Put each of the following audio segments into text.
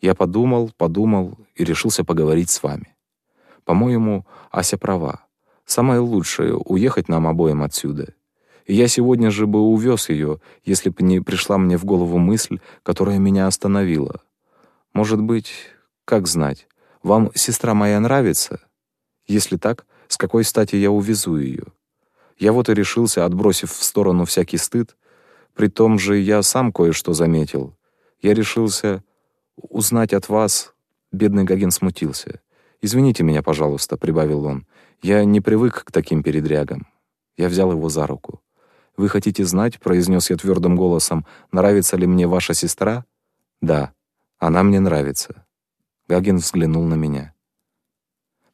Я подумал, подумал и решился поговорить с вами. По-моему, Ася права. Самое лучшее — уехать нам обоим отсюда. И я сегодня же бы увез ее, если бы не пришла мне в голову мысль, которая меня остановила. Может быть, как знать, вам сестра моя нравится? Если так, с какой стати я увезу ее? Я вот и решился, отбросив в сторону всякий стыд. При том же я сам кое-что заметил. Я решился узнать от вас... Бедный Гагин смутился. «Извините меня, пожалуйста», — прибавил он. «Я не привык к таким передрягам». Я взял его за руку. «Вы хотите знать?» — произнес я твердым голосом. «Нравится ли мне ваша сестра?» «Да, она мне нравится». Гагин взглянул на меня.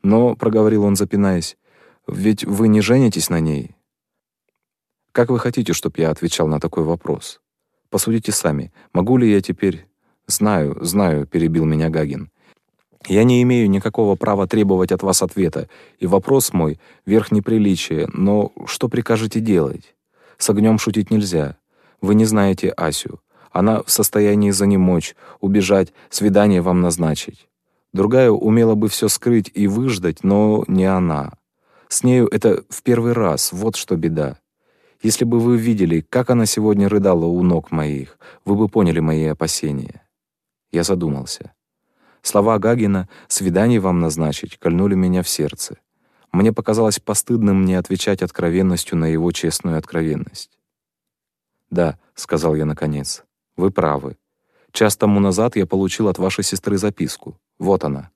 «Но», — проговорил он, запинаясь, — «ведь вы не женитесь на ней?» «Как вы хотите, чтобы я отвечал на такой вопрос? Посудите сами, могу ли я теперь...» «Знаю, знаю», — перебил меня Гагин. «Я не имею никакого права требовать от вас ответа, и вопрос мой — верх неприличия, но что прикажете делать? С огнем шутить нельзя. Вы не знаете Асю. Она в состоянии занемочь, убежать, свидание вам назначить. Другая умела бы все скрыть и выждать, но не она. С нею это в первый раз, вот что беда. Если бы вы видели, как она сегодня рыдала у ног моих, вы бы поняли мои опасения. Я задумался. Слова Гагина «свидание вам назначить» кольнули меня в сердце. Мне показалось постыдным не отвечать откровенностью на его честную откровенность. «Да», — сказал я наконец, — «вы правы. Час тому назад я получил от вашей сестры записку. Вот она».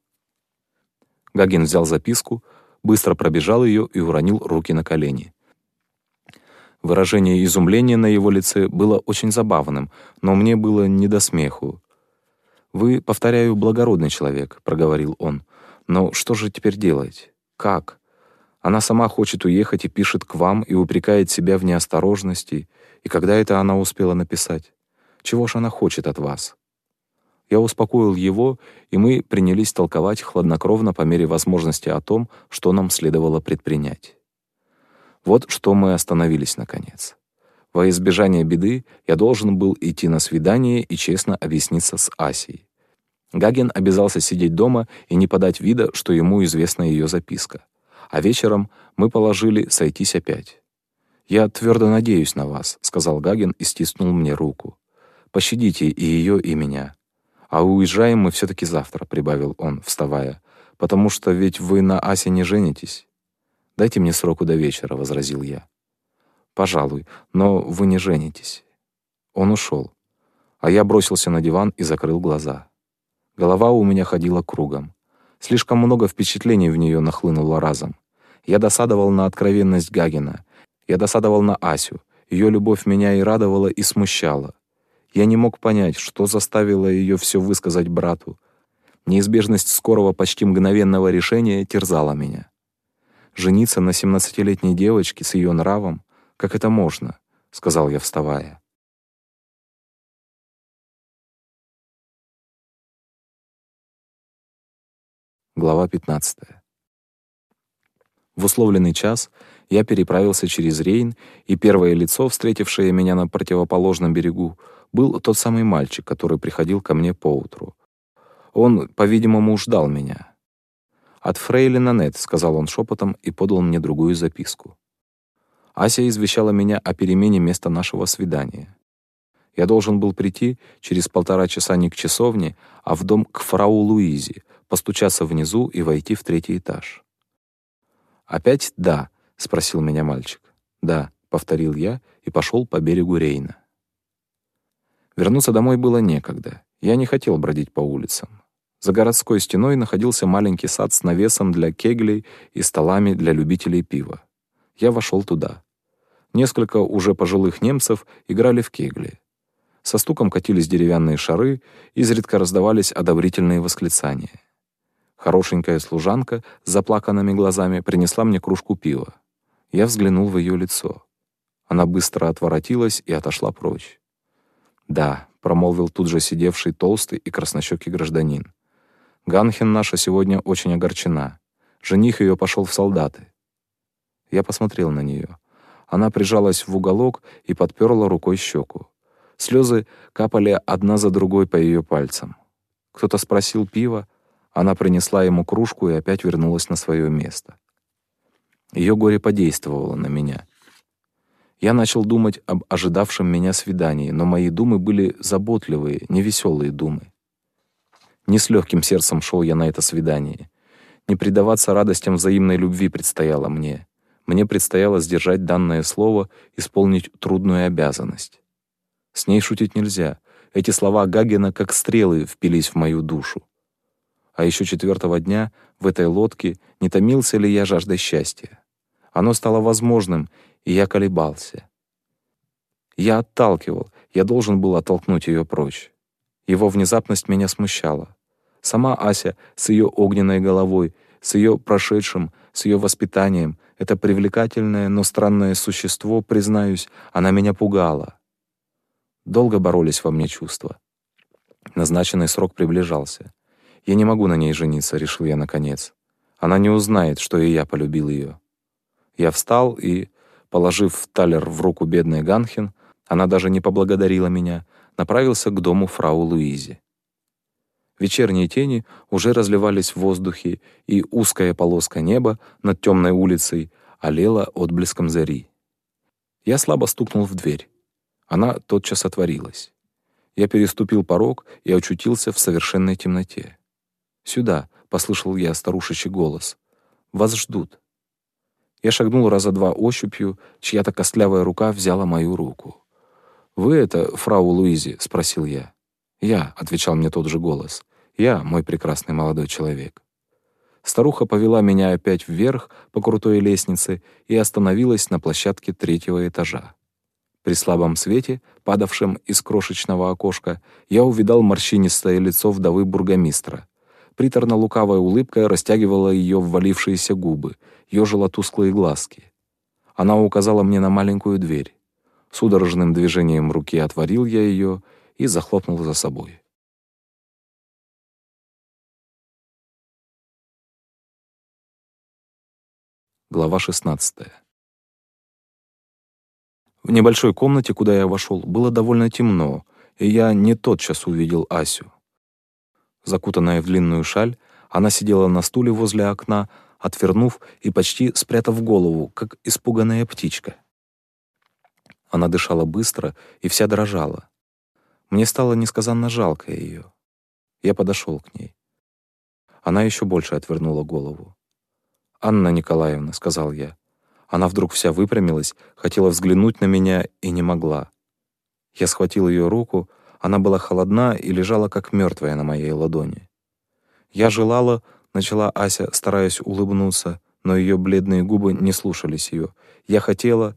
Гагин взял записку, быстро пробежал ее и уронил руки на колени. Выражение изумления на его лице было очень забавным, но мне было не до смеху. «Вы, повторяю, благородный человек», — проговорил он. «Но что же теперь делать? Как? Она сама хочет уехать и пишет к вам и упрекает себя в неосторожности. И когда это она успела написать? Чего ж она хочет от вас? Я успокоил его, и мы принялись толковать хладнокровно по мере возможности о том, что нам следовало предпринять. Вот что мы остановились наконец. Во избежание беды я должен был идти на свидание и честно объясниться с Асей. Гаген обязался сидеть дома и не подать вида, что ему известна ее записка а вечером мы положили сойтись опять. «Я твердо надеюсь на вас», — сказал Гагин и стиснул мне руку. «Пощадите и ее, и меня. А уезжаем мы все-таки завтра», — прибавил он, вставая, «потому что ведь вы на Асе не женитесь». «Дайте мне сроку до вечера», — возразил я. «Пожалуй, но вы не женитесь». Он ушел, а я бросился на диван и закрыл глаза. Голова у меня ходила кругом. Слишком много впечатлений в нее нахлынуло разом. Я досадовал на откровенность Гагина. Я досадовал на Асю. Ее любовь меня и радовала, и смущала. Я не мог понять, что заставило ее все высказать брату. Неизбежность скорого, почти мгновенного решения терзала меня. «Жениться на семнадцатилетней девочке с ее нравом? Как это можно?» — сказал я, вставая. Глава 15. В условленный час я переправился через Рейн, и первое лицо, встретившее меня на противоположном берегу, был тот самый мальчик, который приходил ко мне поутру. Он, по-видимому, ждал меня. «От фрейлина Нет», — сказал он шепотом и подал мне другую записку. Ася извещала меня о перемене места нашего свидания. Я должен был прийти через полтора часа не к часовне, а в дом к фрау Луизе, постучаться внизу и войти в третий этаж. «Опять да?» — спросил меня мальчик. «Да», — повторил я и пошел по берегу Рейна. Вернуться домой было некогда. Я не хотел бродить по улицам. За городской стеной находился маленький сад с навесом для кеглей и столами для любителей пива. Я вошел туда. Несколько уже пожилых немцев играли в кегли. Со стуком катились деревянные шары, изредка раздавались одобрительные восклицания. Хорошенькая служанка с заплаканными глазами принесла мне кружку пива. Я взглянул в ее лицо. Она быстро отворотилась и отошла прочь. «Да», — промолвил тут же сидевший толстый и краснощекий гражданин. «Ганхен наша сегодня очень огорчена. Жених ее пошел в солдаты». Я посмотрел на нее. Она прижалась в уголок и подперла рукой щеку. Слезы капали одна за другой по ее пальцам. Кто-то спросил пива, она принесла ему кружку и опять вернулась на свое место. Ее горе подействовало на меня. Я начал думать об ожидавшем меня свидании, но мои думы были заботливые, невеселые думы. Не с легким сердцем шел я на это свидание. Не предаваться радостям взаимной любви предстояло мне. Мне предстояло сдержать данное слово, исполнить трудную обязанность. С ней шутить нельзя. Эти слова Гагена как стрелы впились в мою душу. А еще четвертого дня в этой лодке не томился ли я жаждой счастья. Оно стало возможным, и я колебался. Я отталкивал, я должен был оттолкнуть ее прочь. Его внезапность меня смущала. Сама Ася с ее огненной головой, с ее прошедшим, с ее воспитанием, это привлекательное, но странное существо, признаюсь, она меня пугала. Долго боролись во мне чувства. Назначенный срок приближался. Я не могу на ней жениться, решил я наконец. Она не узнает, что и я полюбил ее. Я встал и, положив талер в руку бедной Ганхин, она даже не поблагодарила меня, направился к дому фрау Луизи. Вечерние тени уже разливались в воздухе, и узкая полоска неба над темной улицей олела отблеском зари. Я слабо стукнул в дверь. Она тотчас отворилась. Я переступил порог и очутился в совершенной темноте. «Сюда!» — послышал я старушечий голос. «Вас ждут!» Я шагнул раза два ощупью, чья-то костлявая рука взяла мою руку. «Вы это, фрау Луизи?» — спросил я. «Я», — отвечал мне тот же голос. «Я, мой прекрасный молодой человек». Старуха повела меня опять вверх по крутой лестнице и остановилась на площадке третьего этажа. При слабом свете, падавшем из крошечного окошка, я увидал морщинистое лицо вдовы бургомистра. Приторно-лукавая улыбка растягивала ее ввалившиеся губы, ежила тусклые глазки. Она указала мне на маленькую дверь. Судорожным движением руки отворил я ее и захлопнул за собой. Глава 16. В небольшой комнате, куда я вошел, было довольно темно, и я не тотчас увидел Асю. Закутанная в длинную шаль, она сидела на стуле возле окна, отвернув и почти спрятав голову, как испуганная птичка. Она дышала быстро и вся дрожала. Мне стало несказанно жалко ее. Я подошел к ней. Она еще больше отвернула голову. «Анна Николаевна», — сказал я. Она вдруг вся выпрямилась, хотела взглянуть на меня и не могла. Я схватил ее руку, она была холодна и лежала как мертвая на моей ладони. Я желала, начала Ася, стараясь улыбнуться, но ее бледные губы не слушались ее. Я хотела...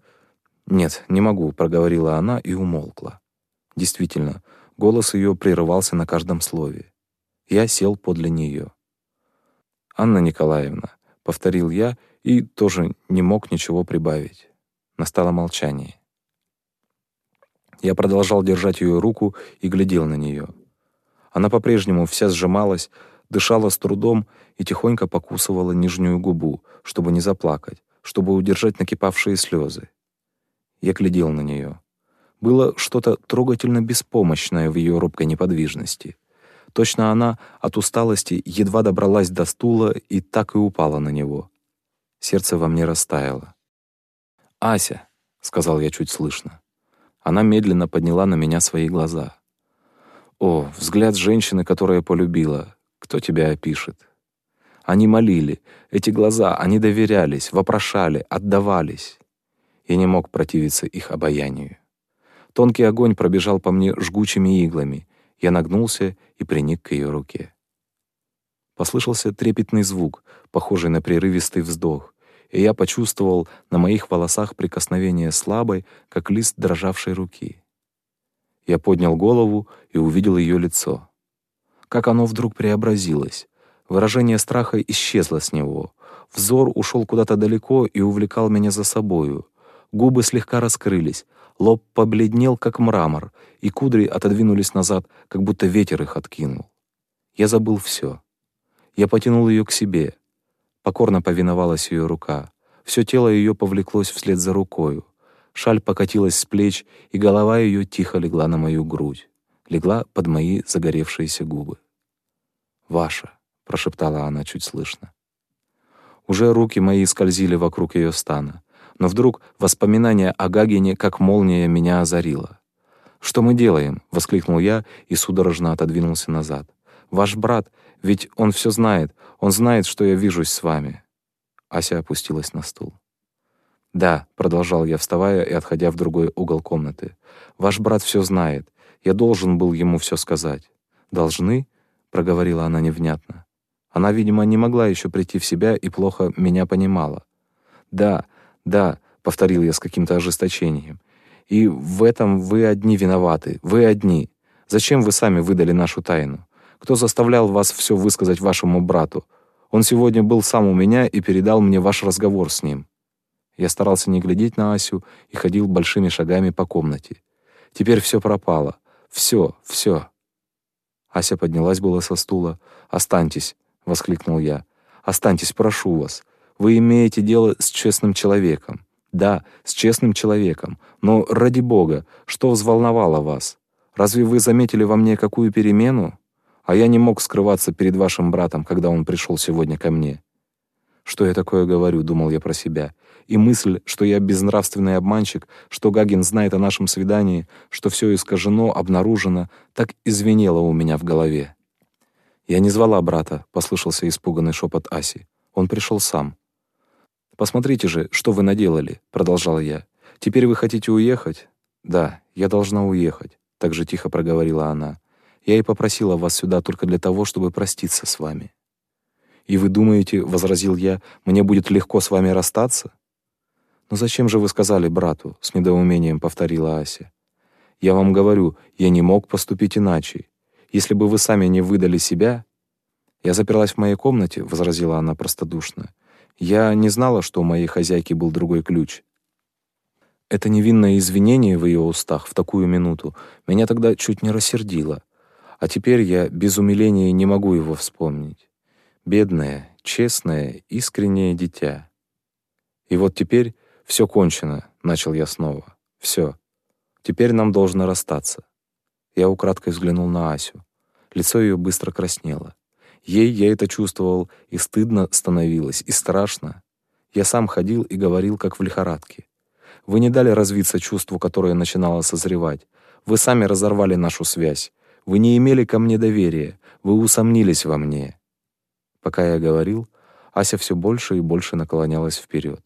«Нет, не могу», — проговорила она и умолкла. Действительно, голос ее прерывался на каждом слове. Я сел подле нее. «Анна Николаевна, — повторил я и тоже не мог ничего прибавить. Настало молчание. Я продолжал держать ее руку и глядел на нее. Она по-прежнему вся сжималась, дышала с трудом и тихонько покусывала нижнюю губу, чтобы не заплакать, чтобы удержать накипавшие слезы. Я глядел на нее. Было что-то трогательно беспомощное в ее робкой неподвижности — Точно она от усталости едва добралась до стула и так и упала на него. Сердце во мне растаяло. «Ася», — сказал я чуть слышно. Она медленно подняла на меня свои глаза. «О, взгляд женщины, которая полюбила. Кто тебя опишет?» Они молили. Эти глаза, они доверялись, вопрошали, отдавались. Я не мог противиться их обаянию. Тонкий огонь пробежал по мне жгучими иглами, я нагнулся и приник к ее руке. Послышался трепетный звук, похожий на прерывистый вздох, и я почувствовал на моих волосах прикосновение слабой, как лист дрожавшей руки. Я поднял голову и увидел ее лицо. Как оно вдруг преобразилось. Выражение страха исчезло с него. Взор ушел куда-то далеко и увлекал меня за собою. Губы слегка раскрылись, Лоб побледнел, как мрамор, и кудри отодвинулись назад, как будто ветер их откинул. Я забыл все. Я потянул ее к себе. Покорно повиновалась ее рука. Все тело ее повлеклось вслед за рукою. Шаль покатилась с плеч, и голова ее тихо легла на мою грудь, легла под мои загоревшиеся губы. «Ваша», — прошептала она чуть слышно. Уже руки мои скользили вокруг ее стана, но вдруг воспоминание о Гагине как молния меня озарило. «Что мы делаем?» — воскликнул я и судорожно отодвинулся назад. «Ваш брат, ведь он все знает, он знает, что я вижусь с вами». Ася опустилась на стул. «Да», — продолжал я, вставая и отходя в другой угол комнаты. «Ваш брат все знает. Я должен был ему все сказать». «Должны?» — проговорила она невнятно. Она, видимо, не могла еще прийти в себя и плохо меня понимала. «Да, да», — повторил я с каким-то ожесточением. «И в этом вы одни виноваты, вы одни. Зачем вы сами выдали нашу тайну? Кто заставлял вас все высказать вашему брату? Он сегодня был сам у меня и передал мне ваш разговор с ним». Я старался не глядеть на Асю и ходил большими шагами по комнате. Теперь все пропало. Все, все. Ася поднялась было со стула. «Останьтесь», — воскликнул я. «Останьтесь, прошу вас. Вы имеете дело с честным человеком. Да, с честным человеком. Но, ради бога, что взволновало вас? Разве вы заметили во мне какую перемену? А я не мог скрываться перед вашим братом, когда он пришел сегодня ко мне. Что я такое говорю, думал я про себя. И мысль, что я безнравственный обманщик, что Гагин знает о нашем свидании, что все искажено, обнаружено, так извинело у меня в голове. «Я не звала брата», — послышался испуганный шепот Аси. «Он пришел сам». «Посмотрите же, что вы наделали», — продолжал я. «Теперь вы хотите уехать?» «Да, я должна уехать», — так же тихо проговорила она. «Я и попросила вас сюда только для того, чтобы проститься с вами». «И вы думаете, — возразил я, — мне будет легко с вами расстаться?» «Но зачем же вы сказали брату?» — с недоумением повторила Ася. «Я вам говорю, я не мог поступить иначе. Если бы вы сами не выдали себя...» «Я заперлась в моей комнате», — возразила она простодушно. «Я не знала, что у моей хозяйки был другой ключ». Это невинное извинение в ее устах в такую минуту меня тогда чуть не рассердило. А теперь я без умиления не могу его вспомнить бедное, честное, искреннее дитя. И вот теперь все кончено, начал я снова. Все. Теперь нам должно расстаться. Я украдкой взглянул на Асю. Лицо ее быстро краснело. Ей я это чувствовал, и стыдно становилось, и страшно. Я сам ходил и говорил, как в лихорадке. Вы не дали развиться чувству, которое начинало созревать. Вы сами разорвали нашу связь. Вы не имели ко мне доверия. Вы усомнились во мне. Пока я говорил, Ася все больше и больше наклонялась вперед.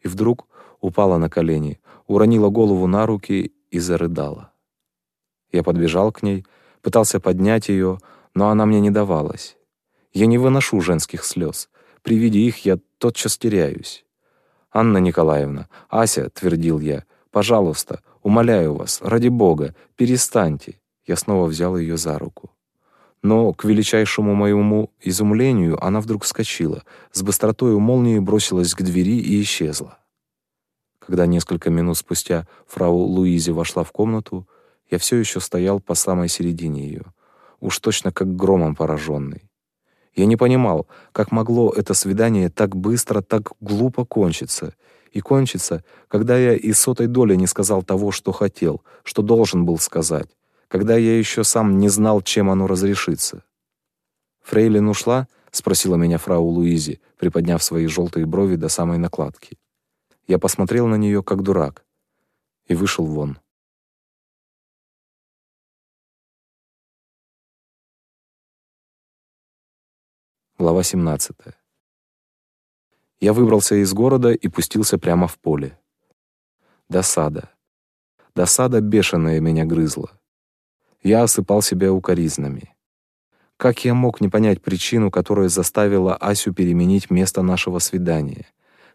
И вдруг упала на колени, уронила голову на руки и зарыдала. Я подбежал к ней, пытался поднять ее, но она мне не давалась. Я не выношу женских слез. При виде их я тотчас теряюсь. «Анна Николаевна, Ася», — твердил я, — «пожалуйста, умоляю вас, ради Бога, перестаньте». Я снова взял ее за руку. Но, к величайшему моему изумлению, она вдруг вскочила, с быстротой молнии бросилась к двери и исчезла. Когда несколько минут спустя фрау Луизи вошла в комнату, я все еще стоял по самой середине ее, уж точно как громом пораженный. Я не понимал, как могло это свидание так быстро, так глупо кончиться, и кончиться, когда я и сотой доли не сказал того, что хотел, что должен был сказать, когда я еще сам не знал, чем оно разрешится. «Фрейлин ушла?» — спросила меня фрау Луизи, приподняв свои желтые брови до самой накладки. Я посмотрел на нее, как дурак, и вышел вон. Глава 17. Я выбрался из города и пустился прямо в поле. Досада. Досада бешеная меня грызла я осыпал себя укоризнами. Как я мог не понять причину, которая заставила Асю переменить место нашего свидания?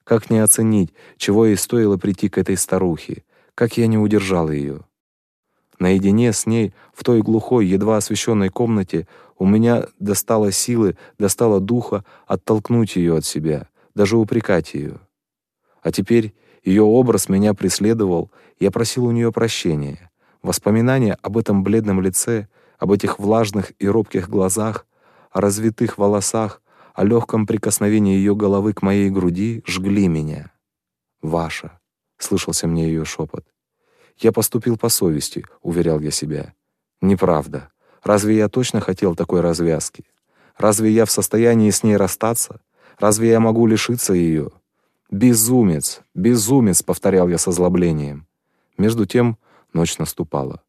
Как не оценить, чего ей стоило прийти к этой старухе? Как я не удержал ее? Наедине с ней, в той глухой, едва освещенной комнате, у меня достало силы, достало духа оттолкнуть ее от себя, даже упрекать ее. А теперь ее образ меня преследовал, я просил у нее прощения. Воспоминания об этом бледном лице, об этих влажных и робких глазах, о развитых волосах, о легком прикосновении ее головы к моей груди жгли меня. «Ваша», — слышался мне ее шепот. «Я поступил по совести», — уверял я себя. «Неправда. Разве я точно хотел такой развязки? Разве я в состоянии с ней расстаться? Разве я могу лишиться ее? Безумец, безумец, повторял я с озлоблением. Между тем ночь наступала.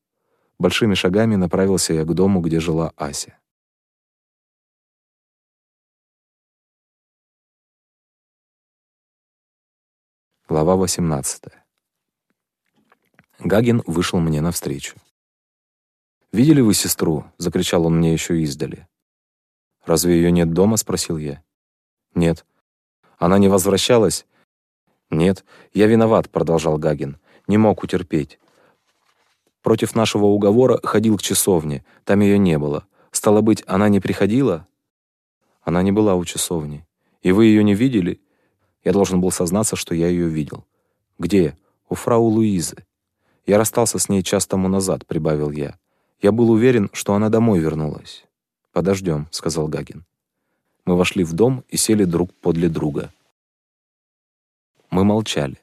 Большими шагами направился я к дому, где жила Ася. Глава 18. Гагин вышел мне навстречу. «Видели вы сестру?» — закричал он мне еще издали. «Разве ее нет дома?» — спросил я. «Нет». «Она не возвращалась?» «Нет, я виноват», — продолжал Гагин. «Не мог утерпеть. Против нашего уговора ходил к часовне. Там ее не было. Стало быть, она не приходила?» «Она не была у часовни. И вы ее не видели?» Я должен был сознаться, что я ее видел. «Где?» «У фрау Луизы». «Я расстался с ней час тому назад», — прибавил я. «Я был уверен, что она домой вернулась». «Подождем», — сказал Гагин. Мы вошли в дом и сели друг подле друга. Мы молчали.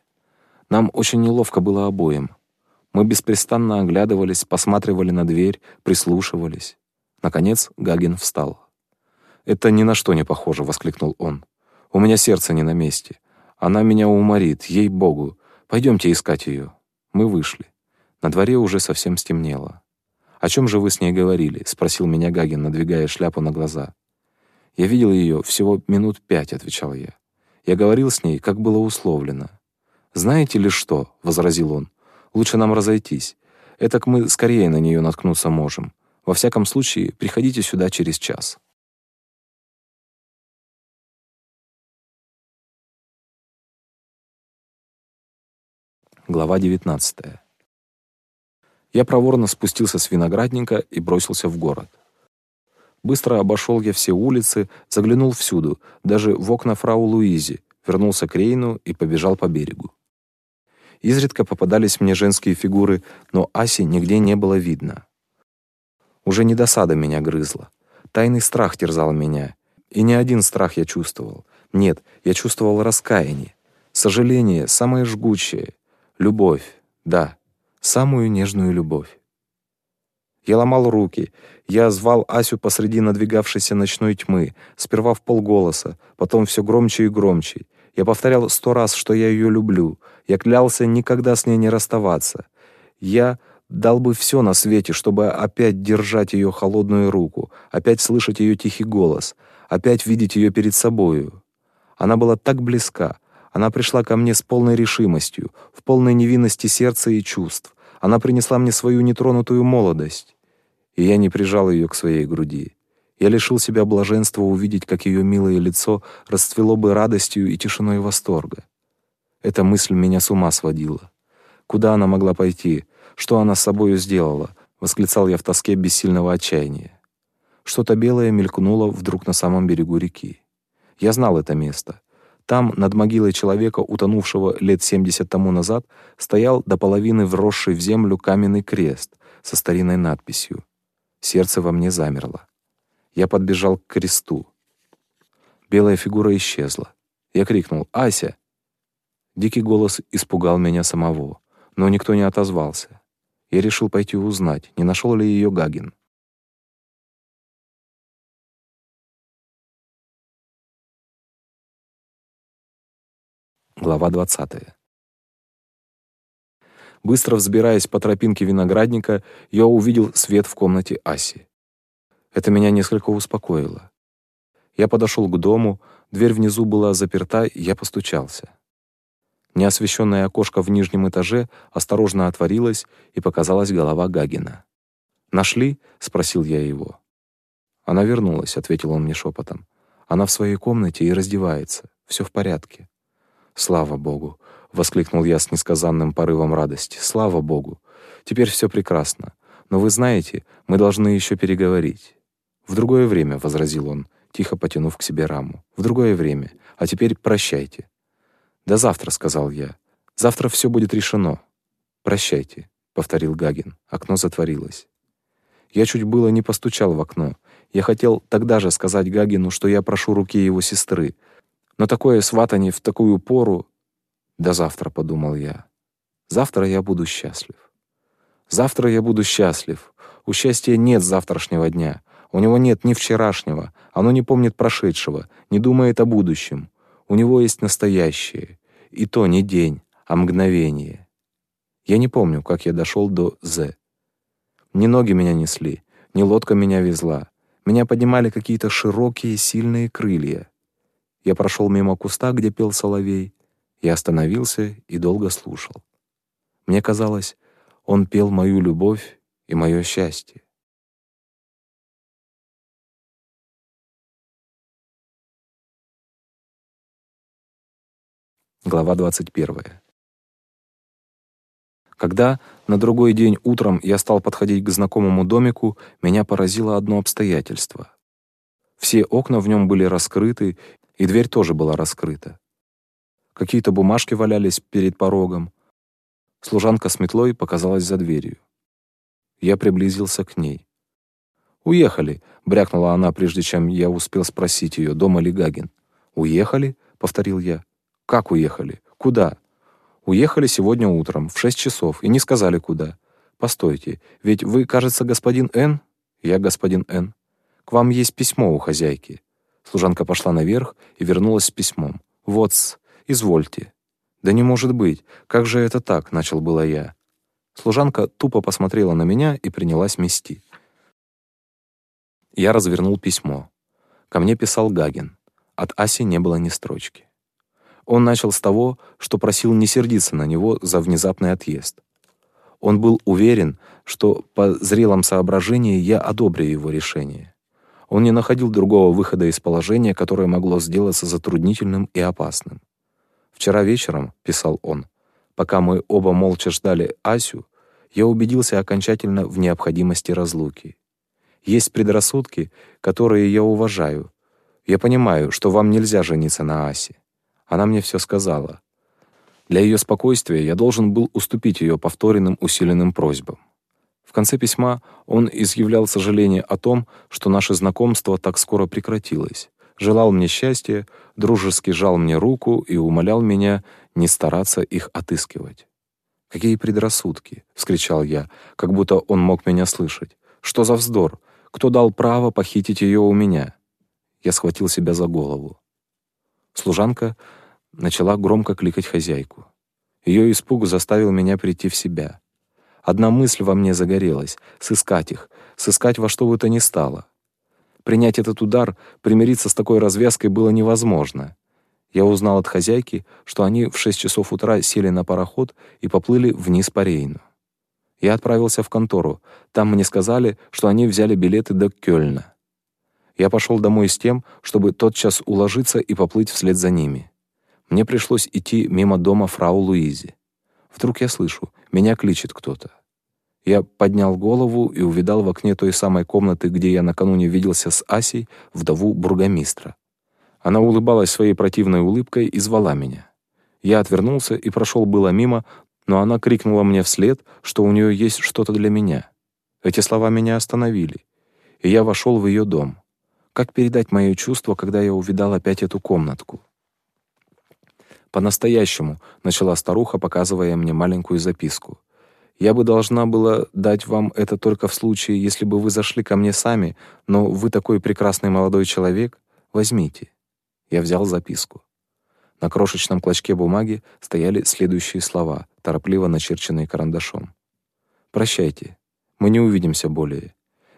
Нам очень неловко было обоим. Мы беспрестанно оглядывались, посматривали на дверь, прислушивались. Наконец Гагин встал. «Это ни на что не похоже», — воскликнул он. У меня сердце не на месте. Она меня уморит, ей-богу. Пойдемте искать ее». Мы вышли. На дворе уже совсем стемнело. «О чем же вы с ней говорили?» — спросил меня Гагин, надвигая шляпу на глаза. «Я видел ее всего минут пять», — отвечал я. «Я говорил с ней, как было условлено». «Знаете ли что?» — возразил он. «Лучше нам разойтись. Этак мы скорее на нее наткнуться можем. Во всяком случае, приходите сюда через час». Глава 19. Я проворно спустился с виноградника и бросился в город. Быстро обошел я все улицы, заглянул всюду, даже в окна фрау Луизи, вернулся к Рейну и побежал по берегу. Изредка попадались мне женские фигуры, но Аси нигде не было видно. Уже не досада меня грызла. Тайный страх терзал меня. И не один страх я чувствовал. Нет, я чувствовал раскаяние. Сожаление, самое жгучее — Любовь, да, самую нежную любовь. Я ломал руки. Я звал Асю посреди надвигавшейся ночной тьмы, сперва в полголоса, потом все громче и громче. Я повторял сто раз, что я ее люблю. Я клялся никогда с ней не расставаться. Я дал бы все на свете, чтобы опять держать ее холодную руку, опять слышать ее тихий голос, опять видеть ее перед собою. Она была так близка, она пришла ко мне с полной решимостью, в полной невинности сердца и чувств. Она принесла мне свою нетронутую молодость. И я не прижал ее к своей груди. Я лишил себя блаженства увидеть, как ее милое лицо расцвело бы радостью и тишиной восторга. Эта мысль меня с ума сводила. Куда она могла пойти? Что она с собою сделала? Восклицал я в тоске бессильного отчаяния. Что-то белое мелькнуло вдруг на самом берегу реки. Я знал это место. Там, над могилой человека, утонувшего лет 70 тому назад, стоял до половины вросший в землю каменный крест со старинной надписью. Сердце во мне замерло. Я подбежал к кресту. Белая фигура исчезла. Я крикнул «Ася!». Дикий голос испугал меня самого, но никто не отозвался. Я решил пойти узнать, не нашел ли ее Гагин. Глава 20. Быстро взбираясь по тропинке виноградника, я увидел свет в комнате Аси. Это меня несколько успокоило. Я подошел к дому, дверь внизу была заперта, и я постучался. Неосвещенное окошко в нижнем этаже осторожно отворилось, и показалась голова Гагина. «Нашли?» — спросил я его. «Она вернулась», — ответил он мне шепотом. «Она в своей комнате и раздевается. Все в порядке». «Слава Богу!» — воскликнул я с несказанным порывом радости. «Слава Богу! Теперь все прекрасно. Но вы знаете, мы должны еще переговорить». «В другое время», — возразил он, тихо потянув к себе раму. «В другое время. А теперь прощайте». «До завтра», — сказал я. «Завтра все будет решено». «Прощайте», — повторил Гагин. Окно затворилось. Я чуть было не постучал в окно. Я хотел тогда же сказать Гагину, что я прошу руки его сестры, но такое сватание в такую пору... До завтра, подумал я. Завтра я буду счастлив. Завтра я буду счастлив. У счастья нет завтрашнего дня. У него нет ни вчерашнего, оно не помнит прошедшего, не думает о будущем. У него есть настоящее. И то не день, а мгновение. Я не помню, как я дошел до З. Ни ноги меня несли, ни лодка меня везла. Меня поднимали какие-то широкие, сильные крылья. Я прошел мимо куста, где пел соловей. Я остановился и долго слушал. Мне казалось, он пел мою любовь и мое счастье. Глава 21. Когда на другой день утром я стал подходить к знакомому домику, меня поразило одно обстоятельство. Все окна в нем были раскрыты, и дверь тоже была раскрыта. Какие-то бумажки валялись перед порогом. Служанка с метлой показалась за дверью. Я приблизился к ней. «Уехали», — брякнула она, прежде чем я успел спросить ее, дома ли Гагин. «Уехали?» — повторил я. «Как уехали? Куда?» «Уехали сегодня утром, в шесть часов, и не сказали, куда. Постойте, ведь вы, кажется, господин Н?» «Я господин Н. К вам есть письмо у хозяйки». Служанка пошла наверх и вернулась с письмом. «Вот-с, извольте». «Да не может быть, как же это так?» — начал было я. Служанка тупо посмотрела на меня и принялась мести. Я развернул письмо. Ко мне писал Гагин. От Аси не было ни строчки. Он начал с того, что просил не сердиться на него за внезапный отъезд. Он был уверен, что по зрелом соображении я одобрю его решение. Он не находил другого выхода из положения, которое могло сделаться затруднительным и опасным. «Вчера вечером», — писал он, — «пока мы оба молча ждали Асю, я убедился окончательно в необходимости разлуки. Есть предрассудки, которые я уважаю. Я понимаю, что вам нельзя жениться на Асе. Она мне все сказала. Для ее спокойствия я должен был уступить ее повторенным усиленным просьбам. В конце письма он изъявлял сожаление о том, что наше знакомство так скоро прекратилось, желал мне счастья, дружески жал мне руку и умолял меня не стараться их отыскивать. «Какие предрассудки!» — вскричал я, как будто он мог меня слышать. «Что за вздор? Кто дал право похитить ее у меня?» Я схватил себя за голову. Служанка начала громко кликать хозяйку. Ее испуг заставил меня прийти в себя. Одна мысль во мне загорелась — сыскать их, сыскать во что бы то ни стало. Принять этот удар, примириться с такой развязкой было невозможно. Я узнал от хозяйки, что они в шесть часов утра сели на пароход и поплыли вниз по Рейну. Я отправился в контору. Там мне сказали, что они взяли билеты до Кёльна. Я пошел домой с тем, чтобы тотчас уложиться и поплыть вслед за ними. Мне пришлось идти мимо дома фрау Луизи. Вдруг я слышу, меня кличет кто-то. Я поднял голову и увидал в окне той самой комнаты, где я накануне виделся с Асей, вдову бургомистра. Она улыбалась своей противной улыбкой и звала меня. Я отвернулся и прошел было мимо, но она крикнула мне вслед, что у нее есть что-то для меня. Эти слова меня остановили, и я вошел в ее дом. Как передать мои чувства, когда я увидал опять эту комнатку? «По-настоящему», — начала старуха, показывая мне маленькую записку. «Я бы должна была дать вам это только в случае, если бы вы зашли ко мне сами, но вы такой прекрасный молодой человек. Возьмите». Я взял записку. На крошечном клочке бумаги стояли следующие слова, торопливо начерченные карандашом. «Прощайте. Мы не увидимся более.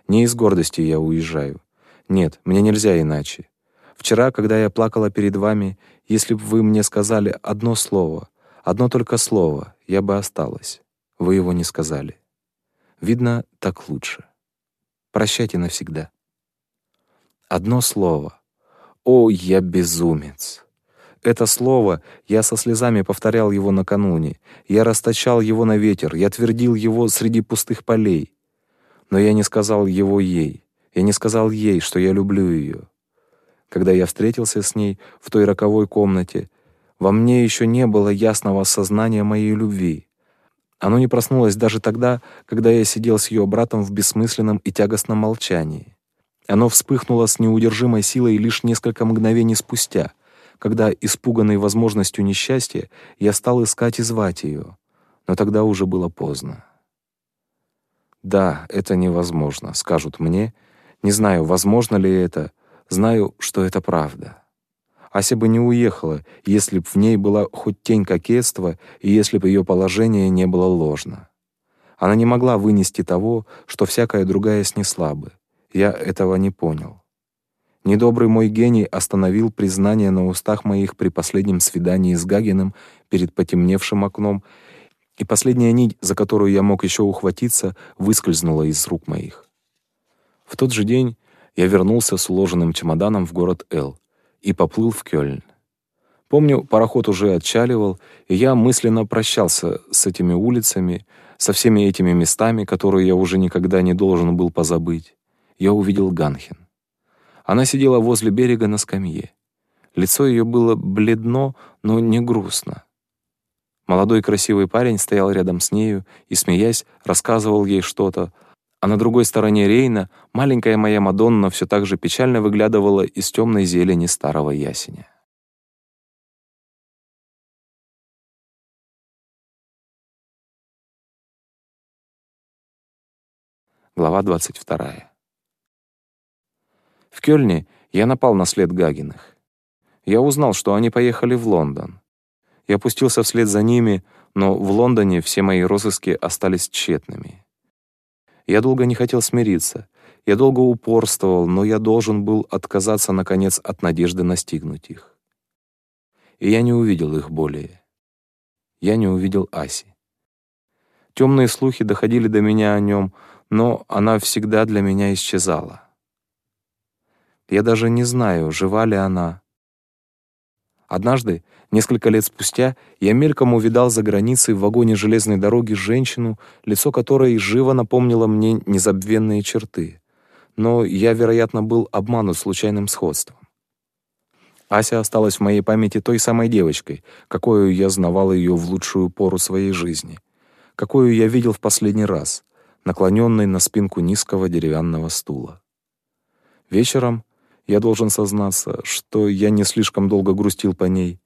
Не из гордости я уезжаю. Нет, мне нельзя иначе. Вчера, когда я плакала перед вами, если бы вы мне сказали одно слово, одно только слово, я бы осталась. Вы его не сказали. Видно, так лучше. Прощайте навсегда. Одно слово. О, я безумец! Это слово, я со слезами повторял его накануне, я расточал его на ветер, я твердил его среди пустых полей. Но я не сказал его ей, я не сказал ей, что я люблю ее когда я встретился с ней в той роковой комнате, во мне еще не было ясного осознания моей любви. Оно не проснулось даже тогда, когда я сидел с ее братом в бессмысленном и тягостном молчании. Оно вспыхнуло с неудержимой силой лишь несколько мгновений спустя, когда, испуганный возможностью несчастья, я стал искать и звать ее. Но тогда уже было поздно. «Да, это невозможно», — скажут мне, Не знаю, возможно ли это, знаю, что это правда. Ася бы не уехала, если б в ней была хоть тень кокетства и если бы ее положение не было ложно. Она не могла вынести того, что всякая другая снесла бы. Я этого не понял. Недобрый мой гений остановил признание на устах моих при последнем свидании с Гагиным перед потемневшим окном, и последняя нить, за которую я мог еще ухватиться, выскользнула из рук моих. В тот же день я вернулся с уложенным чемоданом в город Эл и поплыл в Кёльн. Помню, пароход уже отчаливал, и я мысленно прощался с этими улицами, со всеми этими местами, которые я уже никогда не должен был позабыть. Я увидел Ганхен. Она сидела возле берега на скамье. Лицо ее было бледно, но не грустно. Молодой красивый парень стоял рядом с нею и, смеясь, рассказывал ей что-то, а на другой стороне Рейна маленькая моя Мадонна все так же печально выглядывала из темной зелени старого ясеня. Глава 22. В Кёльне я напал на след Гагиных. Я узнал, что они поехали в Лондон. Я пустился вслед за ними, но в Лондоне все мои розыски остались тщетными. Я долго не хотел смириться, я долго упорствовал, но я должен был отказаться, наконец, от надежды настигнуть их. И я не увидел их более. Я не увидел Аси. Темные слухи доходили до меня о нем, но она всегда для меня исчезала. Я даже не знаю, жива ли она. Однажды, несколько лет спустя, я мельком увидал за границей в вагоне железной дороги женщину, лицо которой живо напомнило мне незабвенные черты. Но я, вероятно, был обманут случайным сходством. Ася осталась в моей памяти той самой девочкой, какую я знавал ее в лучшую пору своей жизни, какую я видел в последний раз, наклоненной на спинку низкого деревянного стула. Вечером я должен сознаться, что я не слишком долго грустил по ней.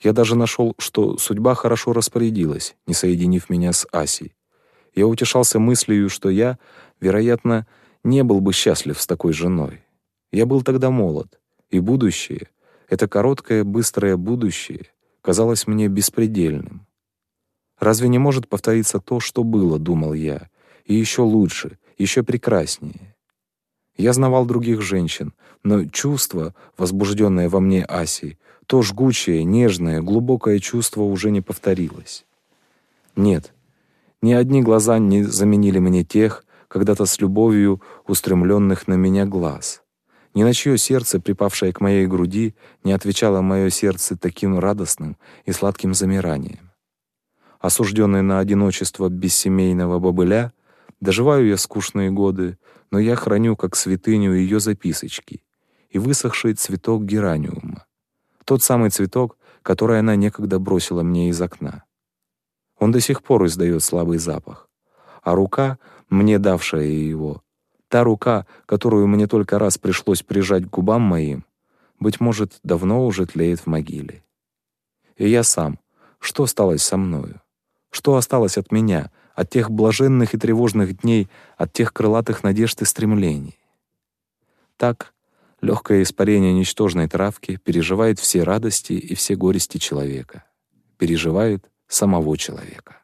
Я даже нашел, что судьба хорошо распорядилась, не соединив меня с Асей. Я утешался мыслью, что я, вероятно, не был бы счастлив с такой женой. Я был тогда молод, и будущее, это короткое, быстрое будущее, казалось мне беспредельным. Разве не может повториться то, что было, думал я, и еще лучше, еще прекраснее? Я знавал других женщин, но чувство, возбужденное во мне Асей, то жгучее, нежное, глубокое чувство уже не повторилось. Нет, ни одни глаза не заменили мне тех, когда-то с любовью устремленных на меня глаз. Ни на чье сердце, припавшее к моей груди, не отвечало мое сердце таким радостным и сладким замиранием. Осужденный на одиночество бессемейного бобыля, доживаю я скучные годы, но я храню как святыню ее записочки и высохший цветок гераниума. Тот самый цветок, который она некогда бросила мне из окна. Он до сих пор издает слабый запах. А рука, мне давшая его, та рука, которую мне только раз пришлось прижать к губам моим, быть может, давно уже тлеет в могиле. И я сам, что осталось со мною? Что осталось от меня, от тех блаженных и тревожных дней, от тех крылатых надежд и стремлений. Так, легкое испарение ничтожной травки переживает все радости и все горести человека, переживает самого человека.